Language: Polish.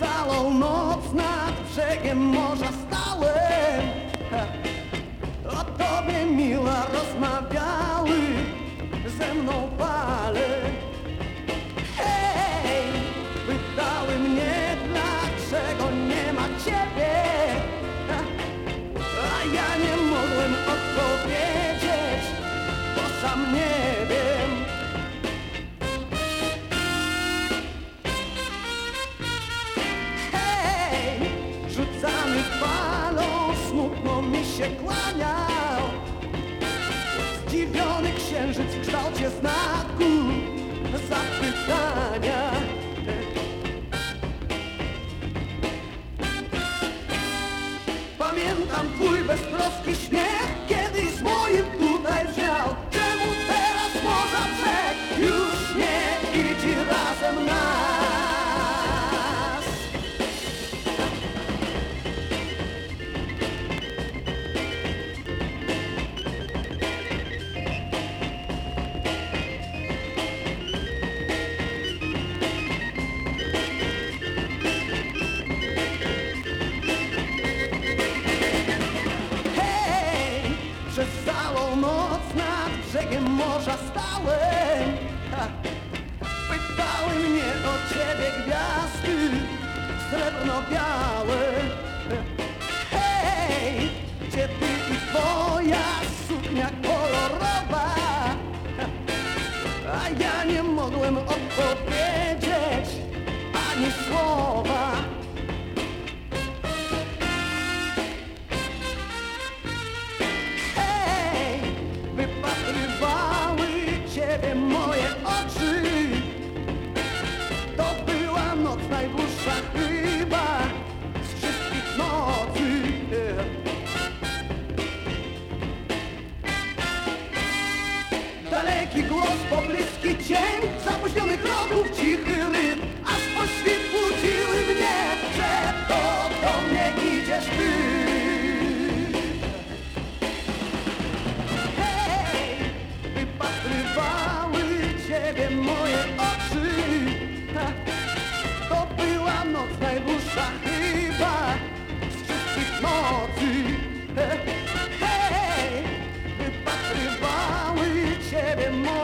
całą noc nad brzegiem morza stałem. O tobie miła rozmawiały ze mną fale smutno mi się kłaniał. Zdziwiony księżyc w kształcie znaku zapytania. Pamiętam twój beztroski śmiech Przez całą noc nad brzegiem morza stałem. Pytały mnie o ciebie gwiazdy srebrno-białe Hej, gdzie ty i twoja suknia kolorowa? A ja nie mogłem odpowiedzieć. daleki głos, pobryski cień Zapuśnionych kroków, cichy ryb Aż poświetliły mnie, że to do mnie idziesz ty. Hej, wypatrywały ciebie moje oczy. Ta, To była noc najdłuższa And more.